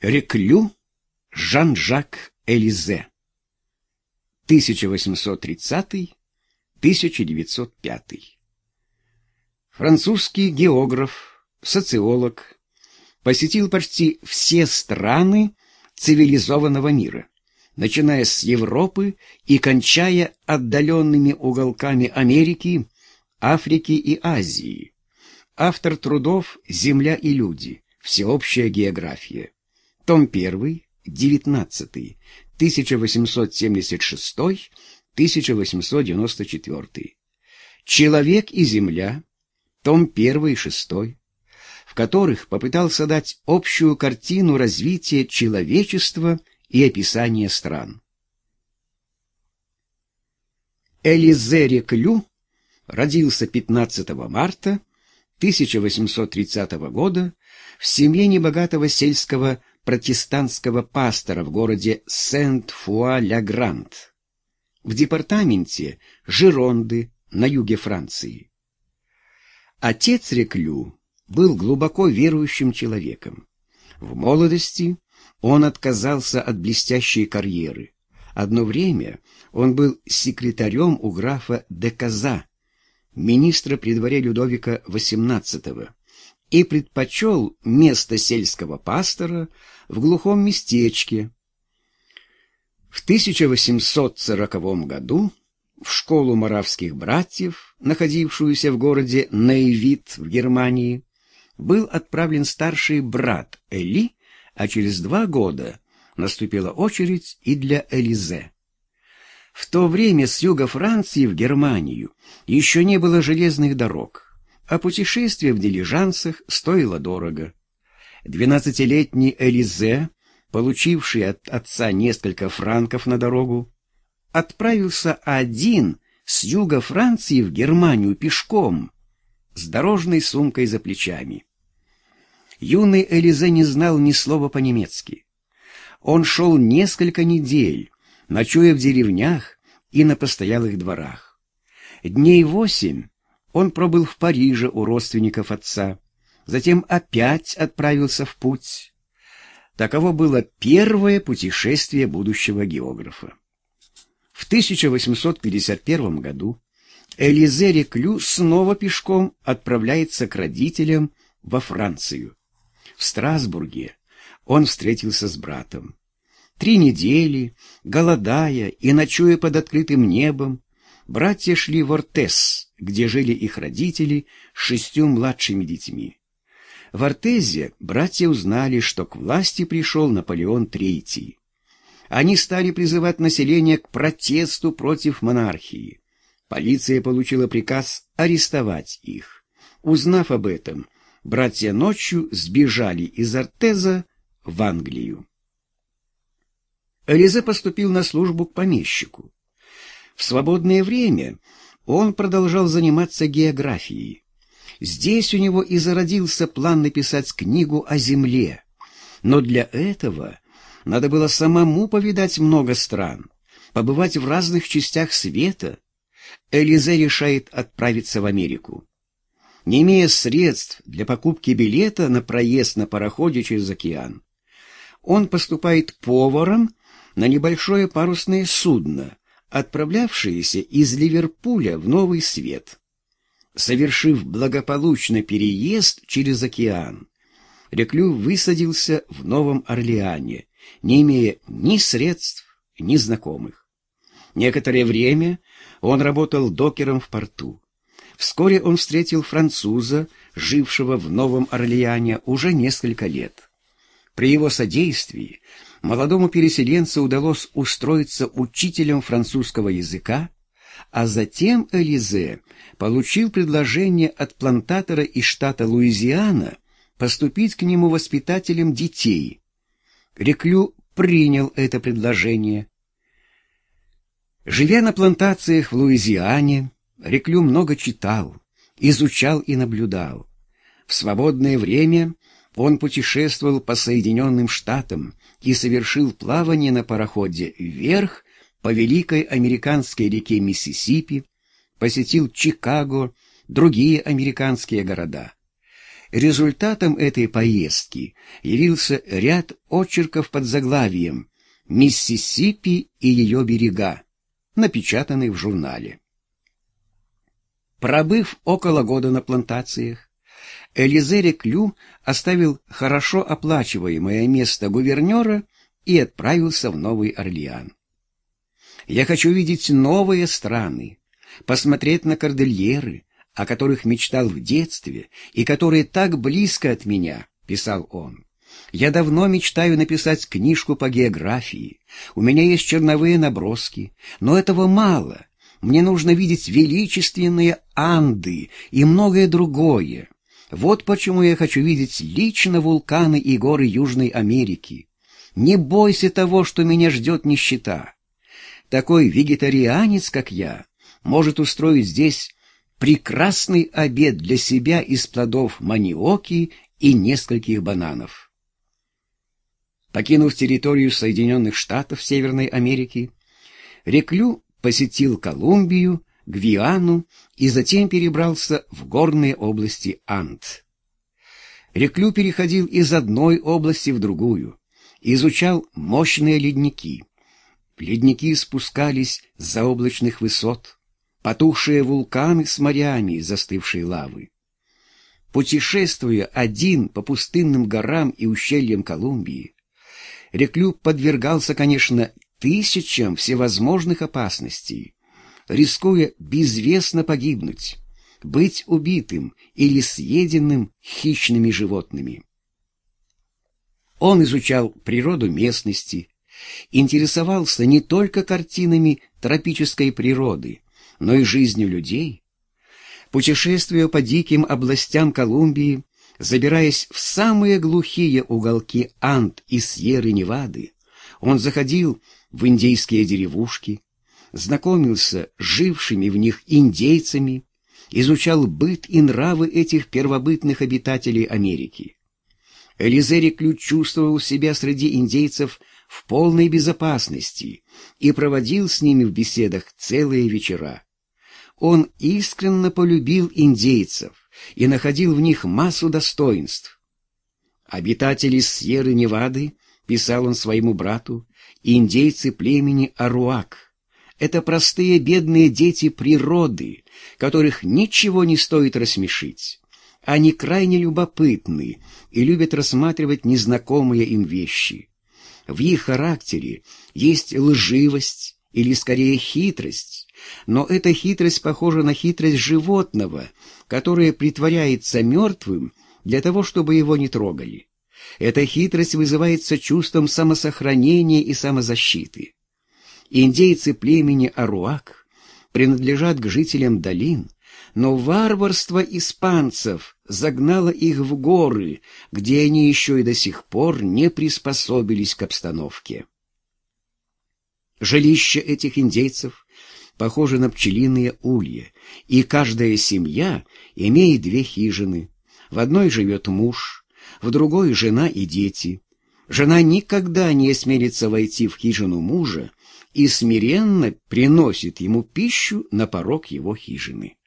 Реклю Жан-Жак Элизе 1830-1905 Французский географ, социолог, посетил почти все страны цивилизованного мира, начиная с Европы и кончая отдаленными уголками Америки, Африки и Азии. Автор трудов «Земля и люди. Всеобщая география». Том 1, 19, 1876-1894. «Человек и земля», том 1 и 6, в которых попытался дать общую картину развития человечества и описания стран. Элизе Реклю родился 15 марта 1830 года в семье небогатого сельского протестантского пастора в городе Сент-Фуа-Ля-Грант в департаменте Жиронды на юге Франции. Отец Реклю был глубоко верующим человеком. В молодости он отказался от блестящей карьеры. Одно время он был секретарем у графа де Каза, министра при дворе Людовика XVIII, и предпочел место сельского пастора в глухом местечке. В 1840 году в школу моравских братьев, находившуюся в городе Нейвит в Германии, был отправлен старший брат Эли, а через два года наступила очередь и для Элизе. В то время с юга Франции в Германию еще не было железных дорог, а путешествие в дилижансах стоило дорого. Двенадцатилетний Элизе, получивший от отца несколько франков на дорогу, отправился один с юга Франции в Германию пешком, с дорожной сумкой за плечами. Юный Элизе не знал ни слова по-немецки. Он шел несколько недель, ночуя в деревнях и на постоялых дворах. Дней восемь он пробыл в Париже у родственников отца, затем опять отправился в путь. Таково было первое путешествие будущего географа. В 1851 году Элизе Реклю снова пешком отправляется к родителям во Францию. В Страсбурге он встретился с братом. Три недели, голодая и ночуя под открытым небом, братья шли в Ортес, где жили их родители с шестью младшими детьми. В Ортезе братья узнали, что к власти пришел Наполеон III. Они стали призывать население к протесту против монархии. Полиция получила приказ арестовать их. Узнав об этом, братья ночью сбежали из Ортеза в Англию. Элизе поступил на службу к помещику. В свободное время он продолжал заниматься географией. Здесь у него и зародился план написать книгу о Земле. Но для этого надо было самому повидать много стран, побывать в разных частях света. Элизе решает отправиться в Америку. Не имея средств для покупки билета на проезд на пароходе через океан, он поступает поваром на небольшое парусное судно, отправлявшееся из Ливерпуля в Новый Свет. Совершив благополучно переезд через океан, Реклю высадился в Новом Орлеане, не имея ни средств, ни знакомых. Некоторое время он работал докером в порту. Вскоре он встретил француза, жившего в Новом Орлеане уже несколько лет. При его содействии молодому переселенцу удалось устроиться учителем французского языка, а затем Элизе получил предложение от плантатора из штата Луизиана поступить к нему воспитателем детей. Реклю принял это предложение. Живя на плантациях в Луизиане, Реклю много читал, изучал и наблюдал. В свободное время он путешествовал по Соединенным Штатам и совершил плавание на пароходе вверх по великой американской реке Миссисипи, посетил Чикаго, другие американские города. Результатом этой поездки явился ряд очерков под заглавием «Миссисипи и ее берега», напечатанный в журнале. Пробыв около года на плантациях, Элизе Реклю оставил хорошо оплачиваемое место гувернера и отправился в Новый Орлеан. «Я хочу видеть новые страны, посмотреть на кордильеры, о которых мечтал в детстве и которые так близко от меня», — писал он. Я давно мечтаю написать книжку по географии. У меня есть черновые наброски, но этого мало. Мне нужно видеть величественные Анды и многое другое. Вот почему я хочу видеть лично вулканы и горы Южной Америки. Не бойся того, что меня ждет нищета. Такой вегетарианец, как я, может устроить здесь прекрасный обед для себя из плодов маниоки и нескольких бананов. Покинув территорию Соединенных Штатов Северной Америки, Реклю посетил Колумбию, Гвиану и затем перебрался в горные области Анд. Реклю переходил из одной области в другую, изучал мощные ледники. Ледники спускались с заоблачных высот, потухшие вулканы с морями застывшей лавы. Путешествуя один по пустынным горам и ущельям Колумбии, Реклю подвергался, конечно, тысячам всевозможных опасностей, рискуя безвестно погибнуть, быть убитым или съеденным хищными животными. Он изучал природу местности, интересовался не только картинами тропической природы, но и жизнью людей. Путешествуя по диким областям Колумбии, Забираясь в самые глухие уголки Анд и Сьерры-Невады, он заходил в индейские деревушки, знакомился с жившими в них индейцами, изучал быт и нравы этих первобытных обитателей Америки. Элизери Ключ чувствовал себя среди индейцев в полной безопасности и проводил с ними в беседах целые вечера. Он искренне полюбил индейцев, и находил в них массу достоинств. Обитатели Сьерры-Невады, писал он своему брату, индейцы племени Аруак. Это простые бедные дети природы, которых ничего не стоит рассмешить. Они крайне любопытны и любят рассматривать незнакомые им вещи. В их характере есть лживость или скорее хитрость, но эта хитрость похожа на хитрость животного, которое притворяется мертвым для того, чтобы его не трогали. Эта хитрость вызывается чувством самосохранения и самозащиты. Индейцы племени Аруак принадлежат к жителям долин, но варварство испанцев загнало их в горы, где они еще и до сих пор не приспособились к обстановке. Жилище этих индейцев похожи на пчелиные улья, и каждая семья имеет две хижины. В одной живет муж, в другой — жена и дети. Жена никогда не осмелится войти в хижину мужа и смиренно приносит ему пищу на порог его хижины.